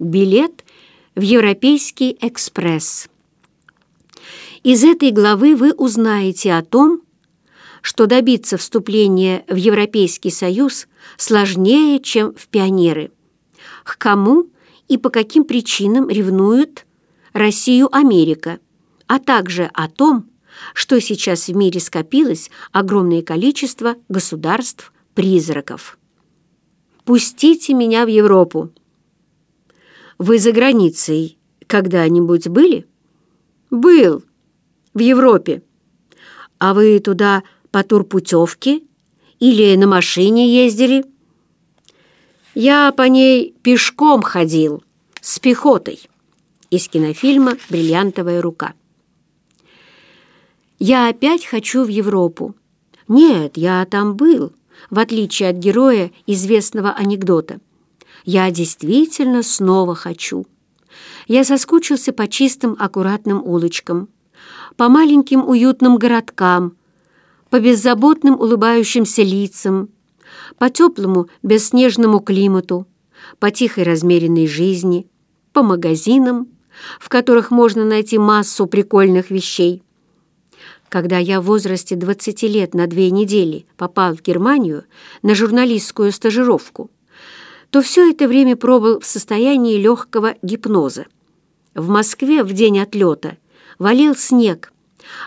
Билет в Европейский экспресс. Из этой главы вы узнаете о том, что добиться вступления в Европейский Союз сложнее, чем в пионеры. К кому и по каким причинам ревнует Россию Америка, а также о том, что сейчас в мире скопилось огромное количество государств-призраков. «Пустите меня в Европу!» «Вы за границей когда-нибудь были?» «Был. В Европе. А вы туда по турпутевке или на машине ездили?» «Я по ней пешком ходил, с пехотой» из кинофильма «Бриллиантовая рука». Я опять хочу в Европу. Нет, я там был, в отличие от героя известного анекдота. Я действительно снова хочу. Я соскучился по чистым, аккуратным улочкам, по маленьким уютным городкам, по беззаботным улыбающимся лицам, по теплому бесснежному климату, по тихой размеренной жизни, по магазинам, в которых можно найти массу прикольных вещей. Когда я в возрасте 20 лет на две недели попал в Германию на журналистскую стажировку, то все это время пробыл в состоянии легкого гипноза. В Москве в день отлета валил снег,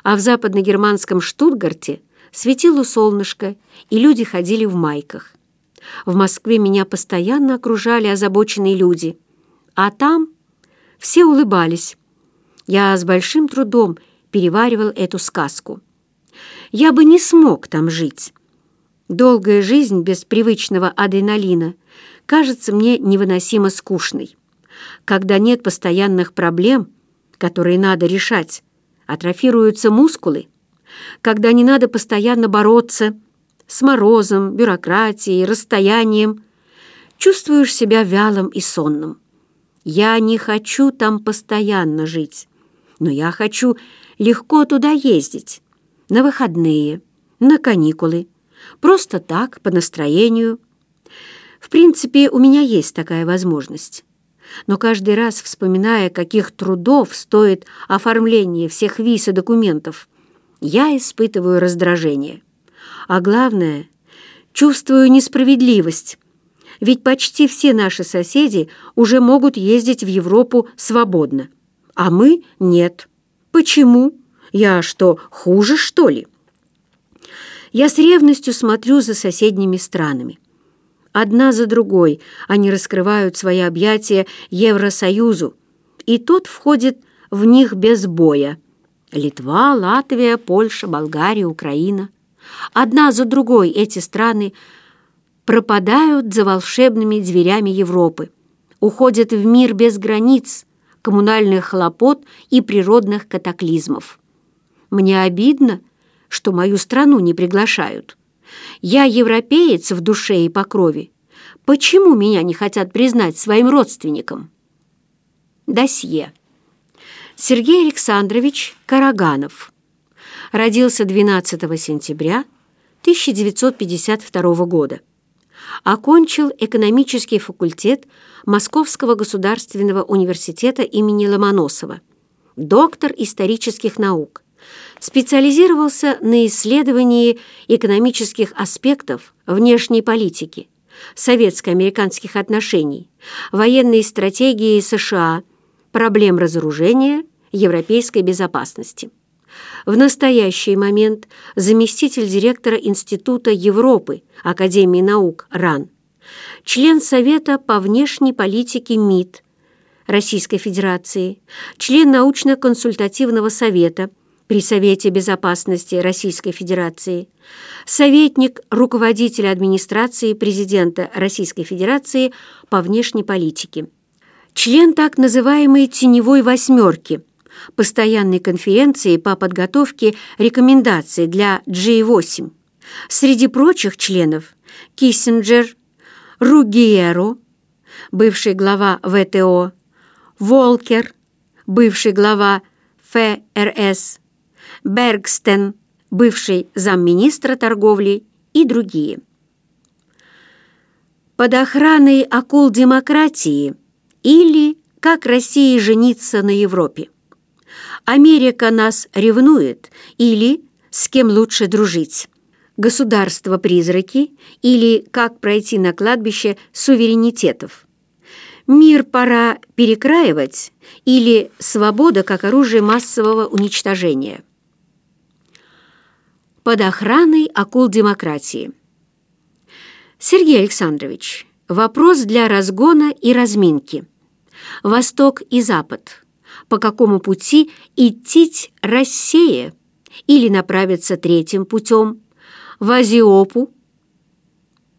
а в западно-германском Штутгарте светило солнышко, и люди ходили в майках. В Москве меня постоянно окружали озабоченные люди, а там все улыбались. Я с большим трудом переваривал эту сказку. Я бы не смог там жить. Долгая жизнь без привычного адреналина кажется мне невыносимо скучной. Когда нет постоянных проблем, которые надо решать, атрофируются мускулы, когда не надо постоянно бороться с морозом, бюрократией, расстоянием, чувствуешь себя вялым и сонным. Я не хочу там постоянно жить, но я хочу легко туда ездить. На выходные, на каникулы. Просто так, по настроению. В принципе, у меня есть такая возможность. Но каждый раз, вспоминая, каких трудов стоит оформление всех виз и документов, я испытываю раздражение. А главное, чувствую несправедливость. Ведь почти все наши соседи уже могут ездить в Европу свободно, а мы — нет. Почему? Я что, хуже, что ли? Я с ревностью смотрю за соседними странами. Одна за другой они раскрывают свои объятия Евросоюзу, и тот входит в них без боя. Литва, Латвия, Польша, Болгария, Украина. Одна за другой эти страны пропадают за волшебными дверями Европы, уходят в мир без границ, коммунальных хлопот и природных катаклизмов. Мне обидно, что мою страну не приглашают. Я европеец в душе и по крови. Почему меня не хотят признать своим родственником? Досье. Сергей Александрович Караганов. Родился 12 сентября 1952 года окончил экономический факультет Московского государственного университета имени Ломоносова, доктор исторических наук, специализировался на исследовании экономических аспектов внешней политики, советско-американских отношений, военной стратегии США, проблем разоружения, европейской безопасности. В настоящий момент заместитель директора Института Европы Академии наук РАН, член Совета по внешней политике МИД Российской Федерации, член научно-консультативного совета при Совете безопасности Российской Федерации, советник руководителя администрации президента Российской Федерации по внешней политике, член так называемой «теневой восьмерки» постоянной конференции по подготовке рекомендаций для G8. Среди прочих членов Киссинджер, Ругиеро, бывший глава ВТО, Волкер, бывший глава ФРС, Бергстен, бывший замминистра торговли и другие. Под охраной акул демократии или как Россия жениться на Европе. Америка нас ревнует или с кем лучше дружить. Государство-призраки или как пройти на кладбище суверенитетов. Мир пора перекраивать или свобода как оружие массового уничтожения. Под охраной акул демократии. Сергей Александрович, вопрос для разгона и разминки. Восток и Запад. По какому пути идти Россия или направиться третьим путем в Азиопу?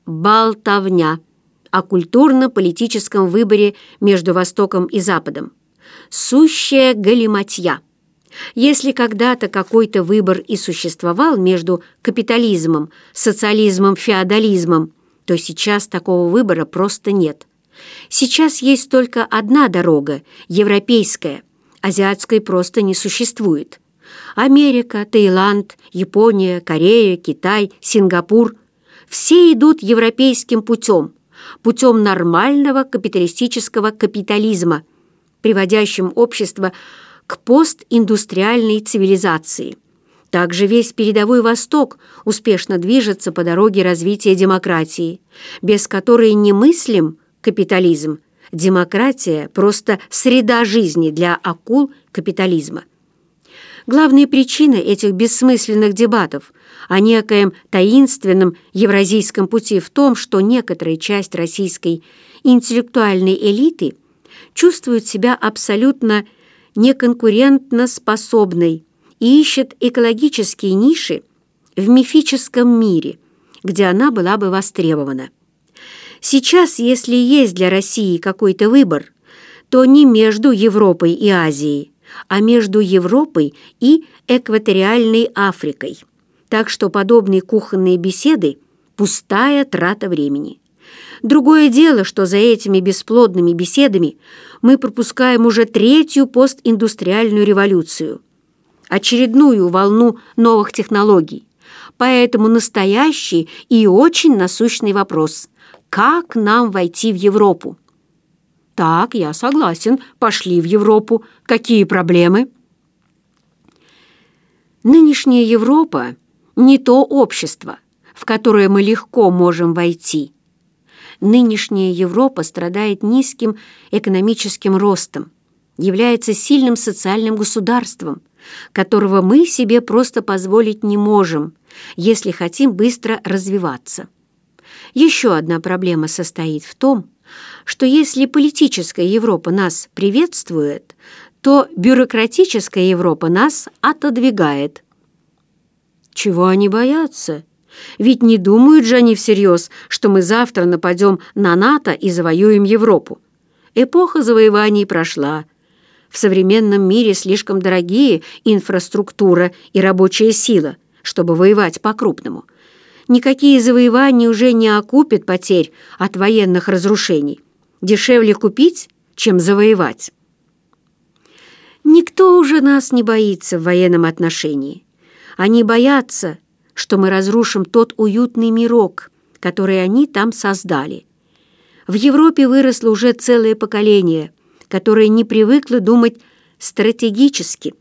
Болтовня о культурно-политическом выборе между Востоком и Западом. Сущая галиматья. Если когда-то какой-то выбор и существовал между капитализмом, социализмом, феодализмом, то сейчас такого выбора просто нет. Сейчас есть только одна дорога, европейская, азиатской просто не существует. Америка, Таиланд, Япония, Корея, Китай, Сингапур – все идут европейским путем – путем нормального капиталистического капитализма, приводящим общество к постиндустриальной цивилизации. Также весь передовой Восток успешно движется по дороге развития демократии, без которой немыслим капитализм. Демократия – просто среда жизни для акул капитализма. Главная причина этих бессмысленных дебатов о некоем таинственном евразийском пути в том, что некоторая часть российской интеллектуальной элиты чувствует себя абсолютно неконкурентно способной и ищет экологические ниши в мифическом мире, где она была бы востребована. Сейчас, если есть для России какой-то выбор, то не между Европой и Азией, а между Европой и экваториальной Африкой. Так что подобные кухонные беседы – пустая трата времени. Другое дело, что за этими бесплодными беседами мы пропускаем уже третью постиндустриальную революцию, очередную волну новых технологий. Поэтому настоящий и очень насущный вопрос – как нам войти в Европу? «Так, я согласен. Пошли в Европу. Какие проблемы?» Нынешняя Европа – не то общество, в которое мы легко можем войти. Нынешняя Европа страдает низким экономическим ростом, является сильным социальным государством, которого мы себе просто позволить не можем, если хотим быстро развиваться. Еще одна проблема состоит в том, что если политическая Европа нас приветствует, то бюрократическая Европа нас отодвигает. Чего они боятся? Ведь не думают же они всерьез, что мы завтра нападем на НАТО и завоюем Европу. Эпоха завоеваний прошла. В современном мире слишком дорогие инфраструктура и рабочая сила, чтобы воевать по-крупному. Никакие завоевания уже не окупят потерь от военных разрушений. Дешевле купить, чем завоевать. Никто уже нас не боится в военном отношении. Они боятся, что мы разрушим тот уютный мирок, который они там создали. В Европе выросло уже целое поколение, которое не привыкло думать стратегически.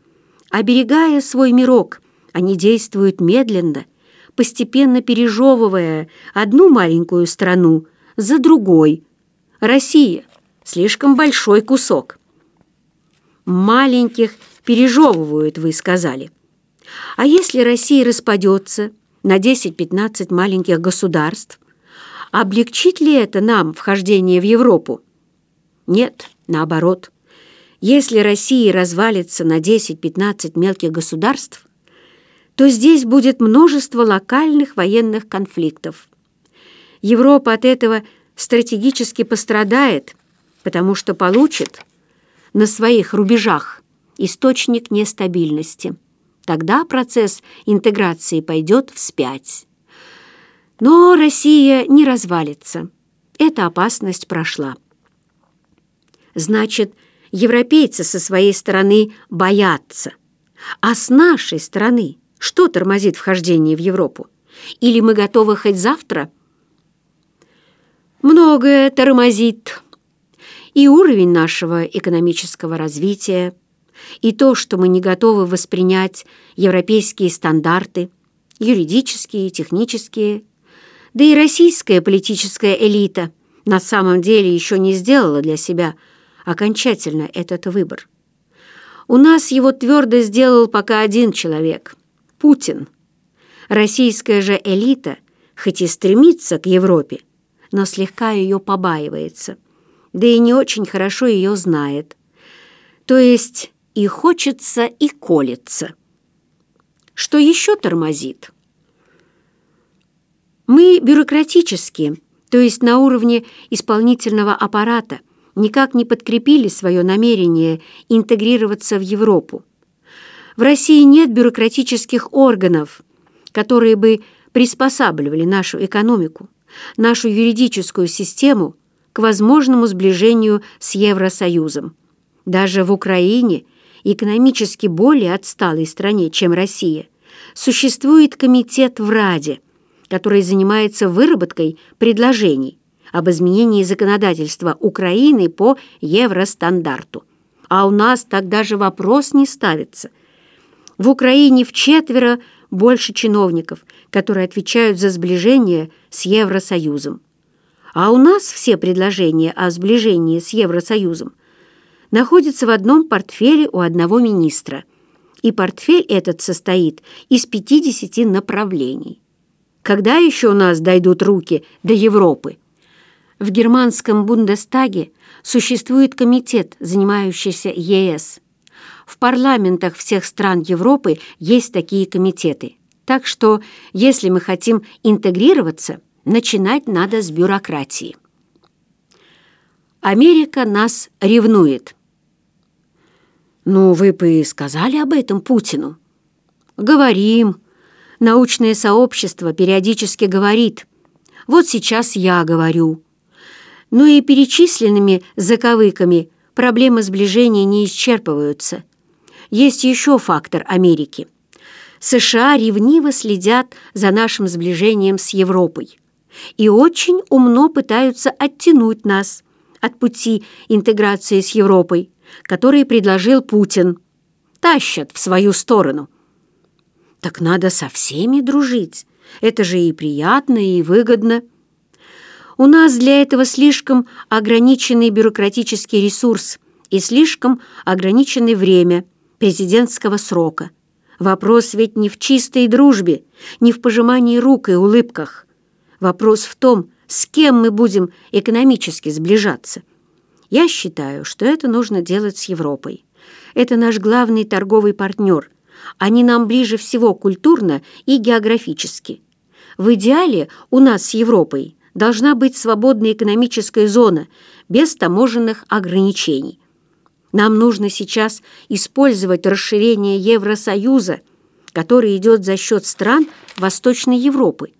Оберегая свой мирок, они действуют медленно, постепенно пережевывая одну маленькую страну за другой – Россия – слишком большой кусок. Маленьких пережевывают, вы сказали. А если Россия распадется на 10-15 маленьких государств, облегчит ли это нам вхождение в Европу? Нет, наоборот. Если Россия развалится на 10-15 мелких государств, то здесь будет множество локальных военных конфликтов. Европа от этого – стратегически пострадает, потому что получит на своих рубежах источник нестабильности. Тогда процесс интеграции пойдет вспять. Но Россия не развалится. Эта опасность прошла. Значит, европейцы со своей стороны боятся. А с нашей стороны что тормозит вхождение в Европу? Или мы готовы хоть завтра – многое тормозит. и уровень нашего экономического развития, и то, что мы не готовы воспринять европейские стандарты, юридические, технические, да и российская политическая элита на самом деле еще не сделала для себя окончательно этот выбор. У нас его твердо сделал пока один человек – Путин. Российская же элита, хоть и стремится к Европе, но слегка ее побаивается, да и не очень хорошо ее знает. То есть и хочется, и колется. Что еще тормозит? Мы бюрократически, то есть на уровне исполнительного аппарата, никак не подкрепили свое намерение интегрироваться в Европу. В России нет бюрократических органов, которые бы приспосабливали нашу экономику, нашу юридическую систему к возможному сближению с Евросоюзом. Даже в Украине, экономически более отсталой стране, чем Россия, существует комитет в Раде, который занимается выработкой предложений об изменении законодательства Украины по евростандарту. А у нас тогда же вопрос не ставится. В Украине в четверо больше чиновников, которые отвечают за сближение с Евросоюзом. А у нас все предложения о сближении с Евросоюзом находятся в одном портфеле у одного министра. И портфель этот состоит из 50 направлений. Когда еще у нас дойдут руки до Европы? В германском Бундестаге существует комитет, занимающийся ЕС. В парламентах всех стран Европы есть такие комитеты. Так что, если мы хотим интегрироваться, начинать надо с бюрократии. Америка нас ревнует. Ну, вы бы сказали об этом Путину. Говорим. Научное сообщество периодически говорит. Вот сейчас я говорю. Но и перечисленными заковыками проблемы сближения не исчерпываются. Есть еще фактор Америки. США ревниво следят за нашим сближением с Европой и очень умно пытаются оттянуть нас от пути интеграции с Европой, который предложил Путин. Тащат в свою сторону. Так надо со всеми дружить. Это же и приятно, и выгодно. У нас для этого слишком ограниченный бюрократический ресурс и слишком ограниченное время – президентского срока. Вопрос ведь не в чистой дружбе, не в пожимании рук и улыбках. Вопрос в том, с кем мы будем экономически сближаться. Я считаю, что это нужно делать с Европой. Это наш главный торговый партнер. Они нам ближе всего культурно и географически. В идеале у нас с Европой должна быть свободная экономическая зона без таможенных ограничений. Нам нужно сейчас использовать расширение Евросоюза, который идет за счет стран Восточной Европы.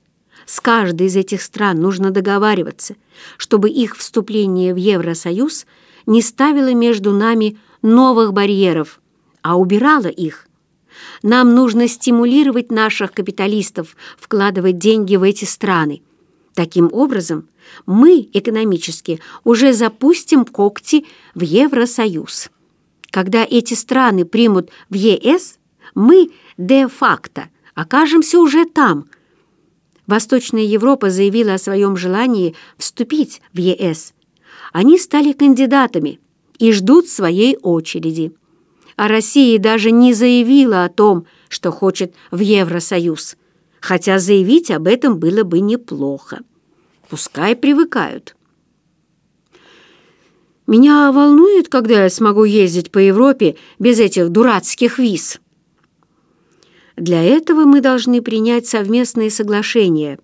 С каждой из этих стран нужно договариваться, чтобы их вступление в Евросоюз не ставило между нами новых барьеров, а убирало их. Нам нужно стимулировать наших капиталистов вкладывать деньги в эти страны. Таким образом, мы экономически уже запустим когти в Евросоюз. Когда эти страны примут в ЕС, мы де-факто окажемся уже там. Восточная Европа заявила о своем желании вступить в ЕС. Они стали кандидатами и ждут своей очереди. А Россия даже не заявила о том, что хочет в Евросоюз, хотя заявить об этом было бы неплохо. Пускай привыкают. Меня волнует, когда я смогу ездить по Европе без этих дурацких виз. Для этого мы должны принять совместные соглашения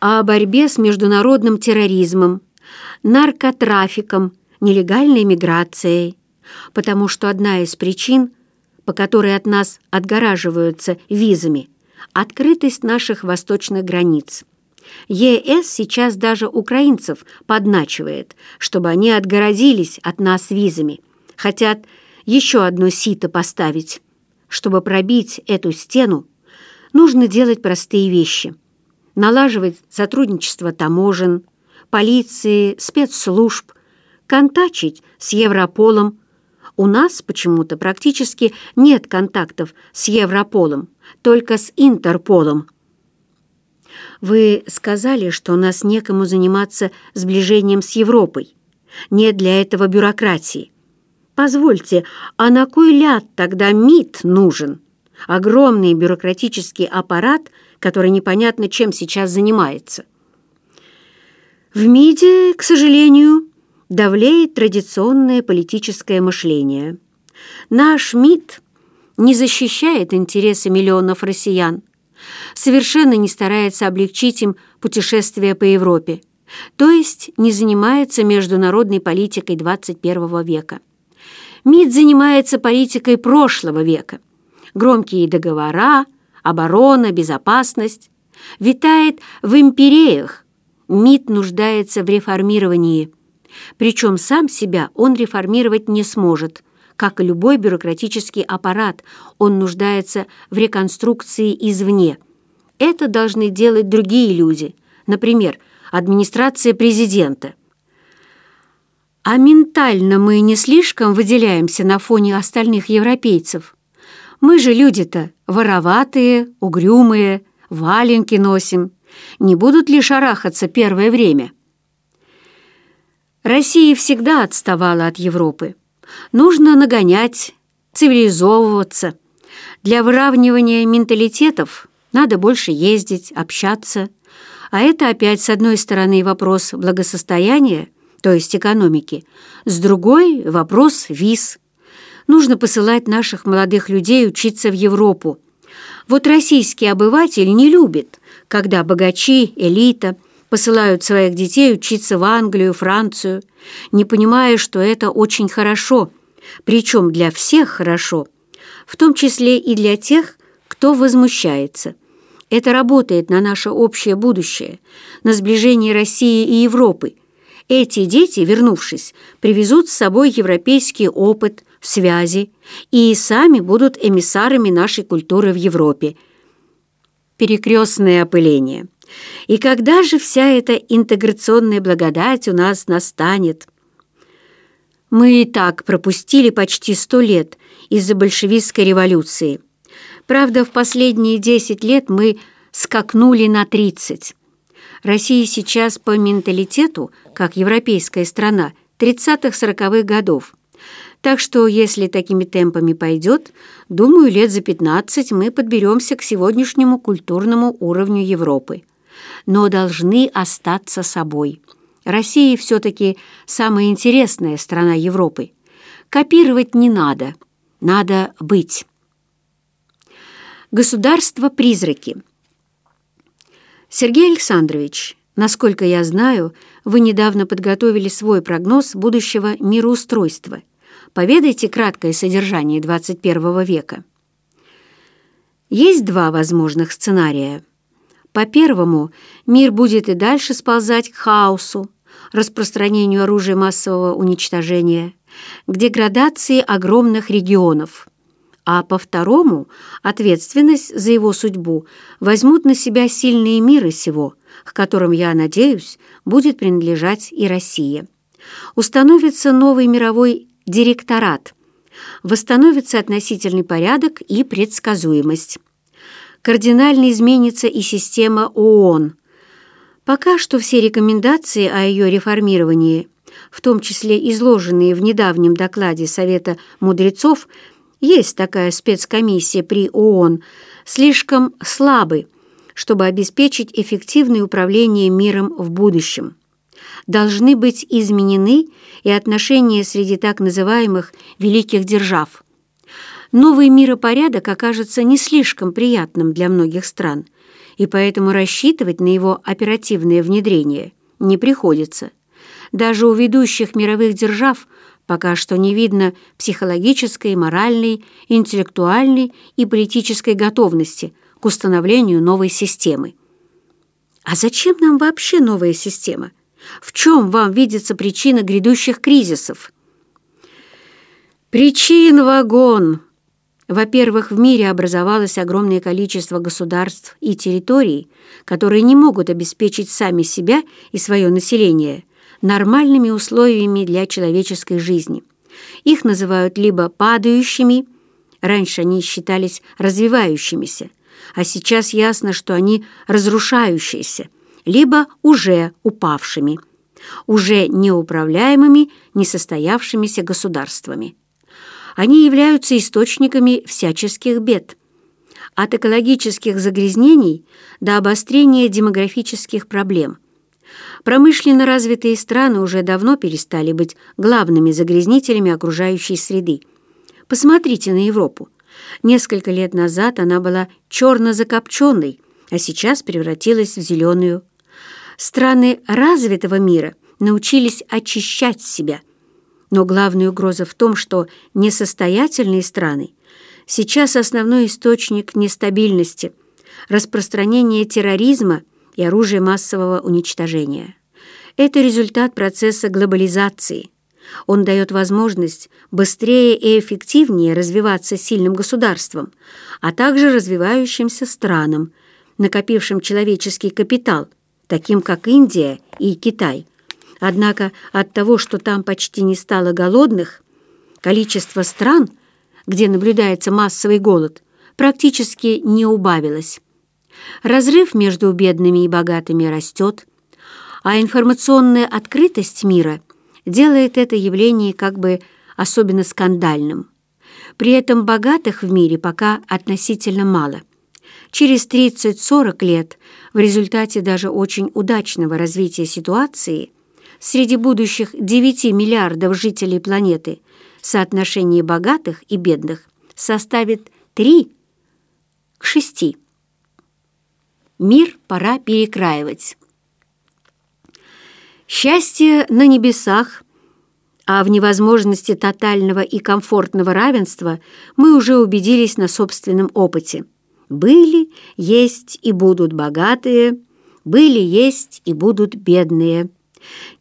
о борьбе с международным терроризмом, наркотрафиком, нелегальной миграцией, потому что одна из причин, по которой от нас отгораживаются визами, открытость наших восточных границ. ЕС сейчас даже украинцев подначивает, чтобы они отгородились от нас визами. Хотят еще одно сито поставить. Чтобы пробить эту стену, нужно делать простые вещи. Налаживать сотрудничество таможен, полиции, спецслужб, контачить с Европолом. У нас почему-то практически нет контактов с Европолом, только с Интерполом. Вы сказали, что у нас некому заниматься сближением с Европой. Нет для этого бюрократии. Позвольте, а на кой ляд тогда МИД нужен? Огромный бюрократический аппарат, который непонятно чем сейчас занимается. В МИДе, к сожалению, давлеет традиционное политическое мышление. Наш МИД не защищает интересы миллионов россиян, совершенно не старается облегчить им путешествие по Европе, то есть не занимается международной политикой 21 века. МИД занимается политикой прошлого века. Громкие договора, оборона, безопасность. Витает в империях. МИД нуждается в реформировании. Причем сам себя он реформировать не сможет. Как и любой бюрократический аппарат, он нуждается в реконструкции извне. Это должны делать другие люди, например, администрация президента. А ментально мы не слишком выделяемся на фоне остальных европейцев. Мы же люди-то вороватые, угрюмые, валенки носим. Не будут ли шарахаться первое время? Россия всегда отставала от Европы. Нужно нагонять, цивилизовываться. Для выравнивания менталитетов надо больше ездить, общаться. А это опять, с одной стороны, вопрос благосостояния, то есть экономики, с другой — вопрос виз. Нужно посылать наших молодых людей учиться в Европу. Вот российский обыватель не любит, когда богачи, элита посылают своих детей учиться в Англию, Францию, не понимая, что это очень хорошо, причем для всех хорошо, в том числе и для тех, кто возмущается. Это работает на наше общее будущее, на сближение России и Европы, эти дети, вернувшись, привезут с собой европейский опыт, связи и сами будут эмиссарами нашей культуры в Европе. Перекрестное опыление. И когда же вся эта интеграционная благодать у нас настанет? Мы и так пропустили почти сто лет из-за большевистской революции. Правда, в последние десять лет мы скакнули на тридцать. Россия сейчас по менталитету, как европейская страна, 30-40-х годов. Так что, если такими темпами пойдет, думаю, лет за 15 мы подберемся к сегодняшнему культурному уровню Европы. Но должны остаться собой. Россия все-таки самая интересная страна Европы. Копировать не надо, надо быть. Государство-призраки – Сергей Александрович, насколько я знаю, вы недавно подготовили свой прогноз будущего мироустройства. Поведайте краткое содержание 21 века. Есть два возможных сценария. По первому, мир будет и дальше сползать к хаосу, распространению оружия массового уничтожения, к деградации огромных регионов – а по второму ответственность за его судьбу возьмут на себя сильные миры сего, к которым, я надеюсь, будет принадлежать и Россия. Установится новый мировой директорат, восстановится относительный порядок и предсказуемость. Кардинально изменится и система ООН. Пока что все рекомендации о ее реформировании, в том числе изложенные в недавнем докладе Совета мудрецов, есть такая спецкомиссия при ООН, слишком слабы, чтобы обеспечить эффективное управление миром в будущем. Должны быть изменены и отношения среди так называемых «великих держав». Новый миропорядок окажется не слишком приятным для многих стран, и поэтому рассчитывать на его оперативное внедрение не приходится. Даже у ведущих мировых держав – Пока что не видно психологической, моральной, интеллектуальной и политической готовности к установлению новой системы. А зачем нам вообще новая система? В чем вам видится причина грядущих кризисов? Причин вагон. Во-первых, в мире образовалось огромное количество государств и территорий, которые не могут обеспечить сами себя и свое население нормальными условиями для человеческой жизни. Их называют либо падающими, раньше они считались развивающимися, а сейчас ясно, что они разрушающиеся, либо уже упавшими, уже неуправляемыми, несостоявшимися государствами. Они являются источниками всяческих бед. От экологических загрязнений до обострения демографических проблем. Промышленно развитые страны уже давно перестали быть главными загрязнителями окружающей среды. Посмотрите на Европу. Несколько лет назад она была черно-закопченной, а сейчас превратилась в зеленую. Страны развитого мира научились очищать себя. Но главная угроза в том, что несостоятельные страны сейчас основной источник нестабильности, распространения терроризма и оружия массового уничтожения. Это результат процесса глобализации – он дает возможность быстрее и эффективнее развиваться сильным государствам, а также развивающимся странам, накопившим человеческий капитал, таким как Индия и Китай. Однако от того, что там почти не стало голодных, количество стран, где наблюдается массовый голод, практически не убавилось. Разрыв между бедными и богатыми растет, а информационная открытость мира – делает это явление как бы особенно скандальным. При этом богатых в мире пока относительно мало. Через 30-40 лет в результате даже очень удачного развития ситуации среди будущих 9 миллиардов жителей планеты соотношение богатых и бедных составит 3 к 6. Мир пора перекраивать. Счастье на небесах, а в невозможности тотального и комфортного равенства мы уже убедились на собственном опыте. Были, есть и будут богатые, были, есть и будут бедные.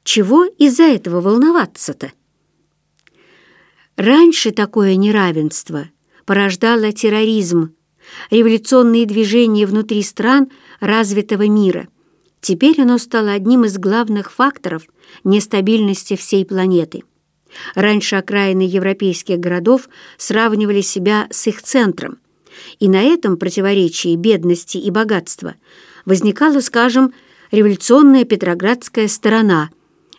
Чего из-за этого волноваться-то? Раньше такое неравенство порождало терроризм, революционные движения внутри стран развитого мира – Теперь оно стало одним из главных факторов нестабильности всей планеты. Раньше окраины европейских городов сравнивали себя с их центром, и на этом противоречии бедности и богатства возникала, скажем, революционная петроградская сторона,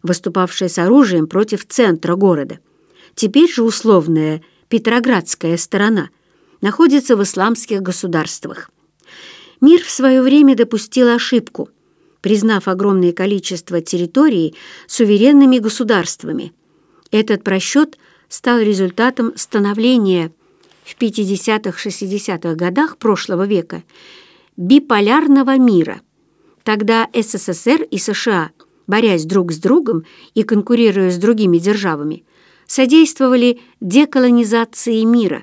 выступавшая с оружием против центра города. Теперь же условная петроградская сторона находится в исламских государствах. Мир в свое время допустил ошибку – признав огромное количество территорий суверенными государствами. Этот просчет стал результатом становления в 50-60-х годах прошлого века биполярного мира. Тогда СССР и США, борясь друг с другом и конкурируя с другими державами, содействовали деколонизации мира,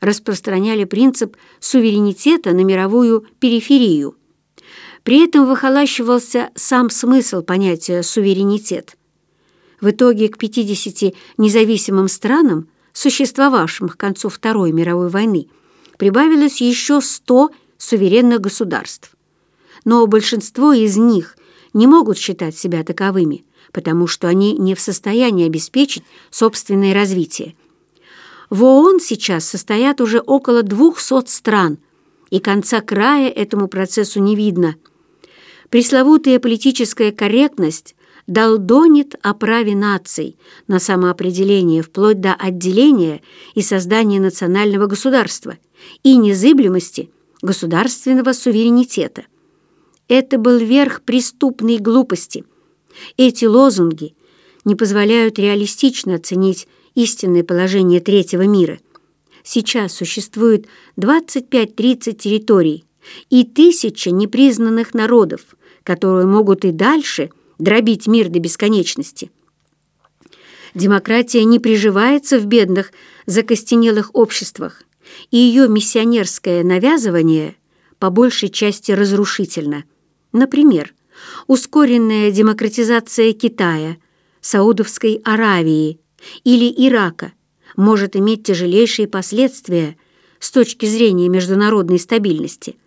распространяли принцип суверенитета на мировую периферию – при этом выхолащивался сам смысл понятия «суверенитет». В итоге к 50 независимым странам, существовавшим к концу Второй мировой войны, прибавилось еще 100 суверенных государств. Но большинство из них не могут считать себя таковыми, потому что они не в состоянии обеспечить собственное развитие. В ООН сейчас состоят уже около 200 стран, и конца края этому процессу не видно – Пресловутая политическая корректность долдонит о праве наций на самоопределение вплоть до отделения и создания национального государства и незыблемости государственного суверенитета. Это был верх преступной глупости. Эти лозунги не позволяют реалистично оценить истинное положение третьего мира. Сейчас существует 25-30 территорий и тысяча непризнанных народов, которые могут и дальше дробить мир до бесконечности. Демократия не приживается в бедных, закостенелых обществах, и ее миссионерское навязывание по большей части разрушительно. Например, ускоренная демократизация Китая, Саудовской Аравии или Ирака может иметь тяжелейшие последствия с точки зрения международной стабильности –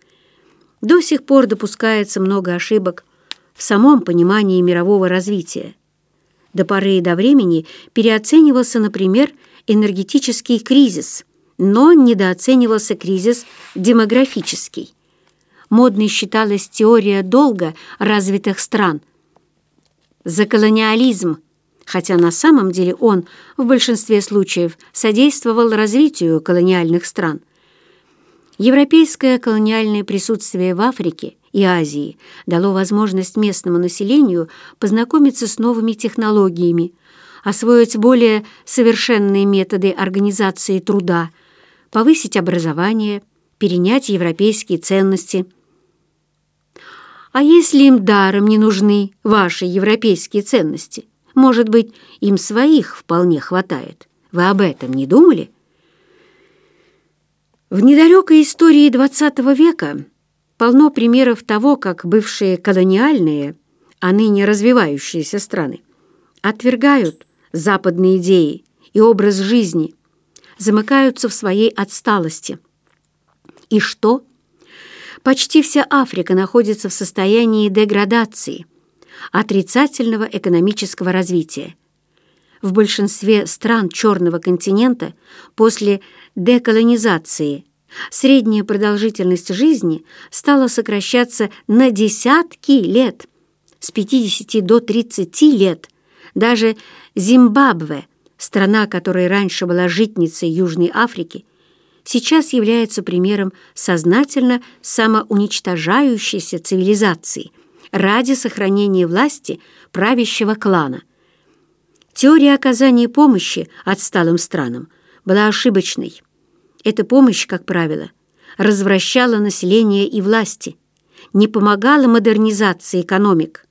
до сих пор допускается много ошибок в самом понимании мирового развития. До поры до времени переоценивался, например, энергетический кризис, но недооценивался кризис демографический. Модной считалась теория долга развитых стран. За колониализм, хотя на самом деле он в большинстве случаев содействовал развитию колониальных стран. Европейское колониальное присутствие в Африке и Азии дало возможность местному населению познакомиться с новыми технологиями, освоить более совершенные методы организации труда, повысить образование, перенять европейские ценности. А если им даром не нужны ваши европейские ценности? Может быть, им своих вполне хватает. Вы об этом не думали? В недалекой истории XX века полно примеров того, как бывшие колониальные, а ныне развивающиеся страны отвергают западные идеи и образ жизни, замыкаются в своей отсталости. И что? Почти вся Африка находится в состоянии деградации, отрицательного экономического развития. В большинстве стран Черного континента после деколонизации средняя продолжительность жизни стала сокращаться на десятки лет, с 50 до 30 лет. Даже Зимбабве, страна, которая раньше была житницей Южной Африки, сейчас является примером сознательно самоуничтожающейся цивилизации ради сохранения власти правящего клана. Теория оказания помощи отсталым странам была ошибочной. Эта помощь, как правило, развращала население и власти, не помогала модернизации экономик,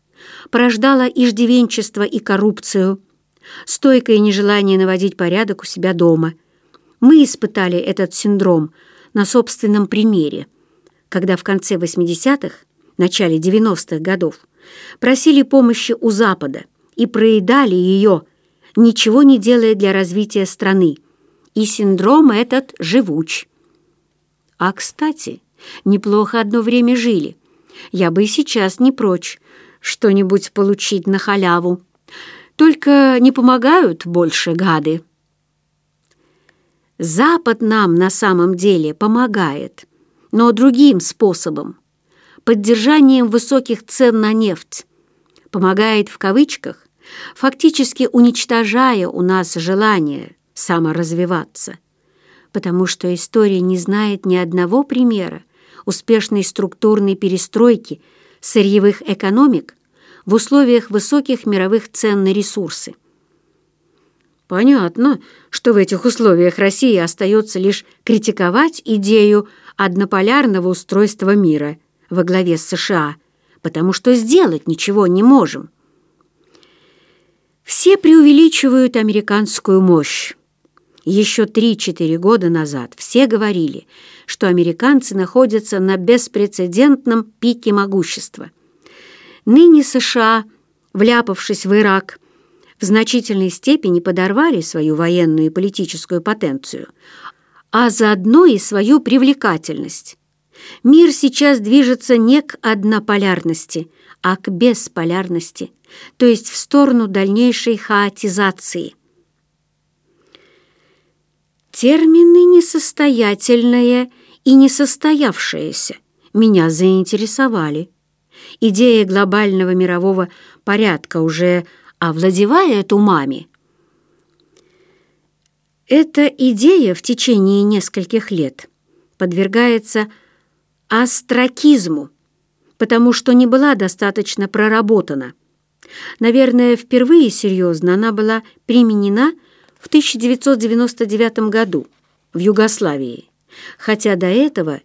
порождала иждивенчество и коррупцию, стойкое нежелание наводить порядок у себя дома. Мы испытали этот синдром на собственном примере, когда в конце 80-х, начале 90-х годов просили помощи у Запада и проедали ее, ничего не делая для развития страны и синдром этот живуч. А, кстати, неплохо одно время жили. Я бы и сейчас не прочь что-нибудь получить на халяву. Только не помогают больше гады. Запад нам на самом деле помогает, но другим способом. Поддержанием высоких цен на нефть. Помогает в кавычках, фактически уничтожая у нас желание саморазвиваться, потому что история не знает ни одного примера успешной структурной перестройки сырьевых экономик в условиях высоких мировых цен на ресурсы. Понятно, что в этих условиях Россия остается лишь критиковать идею однополярного устройства мира во главе с США, потому что сделать ничего не можем. Все преувеличивают американскую мощь. Еще 3-4 года назад все говорили, что американцы находятся на беспрецедентном пике могущества. Ныне США, вляпавшись в Ирак, в значительной степени подорвали свою военную и политическую потенцию, а заодно и свою привлекательность. Мир сейчас движется не к однополярности, а к бесполярности, то есть в сторону дальнейшей хаотизации. Термины «несостоятельное» и «несостоявшееся» меня заинтересовали. Идея глобального мирового порядка уже овладевает умами. Эта идея в течение нескольких лет подвергается астракизму, потому что не была достаточно проработана. Наверное, впервые серьезно она была применена в 1999 году в Югославии, хотя до этого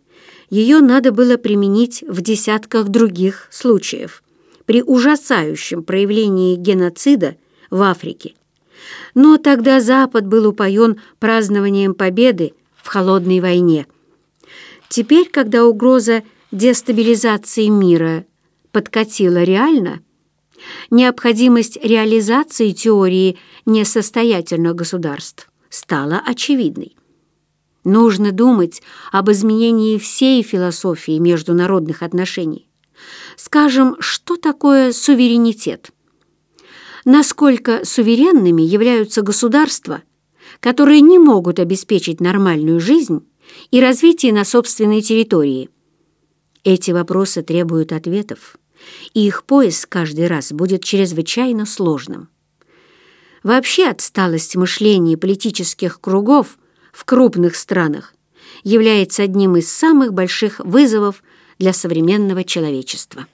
ее надо было применить в десятках других случаев при ужасающем проявлении геноцида в Африке. Но тогда Запад был упоен празднованием победы в холодной войне. Теперь, когда угроза дестабилизации мира подкатила реально, необходимость реализации теории несостоятельных государств стала очевидной. Нужно думать об изменении всей философии международных отношений. Скажем, что такое суверенитет? насколько суверенными являются государства, которые не могут обеспечить нормальную жизнь и развитие на собственной территории. Эти вопросы требуют ответов, и их поиск каждый раз будет чрезвычайно сложным. Вообще отсталость мышления политических кругов в крупных странах является одним из самых больших вызовов для современного человечества.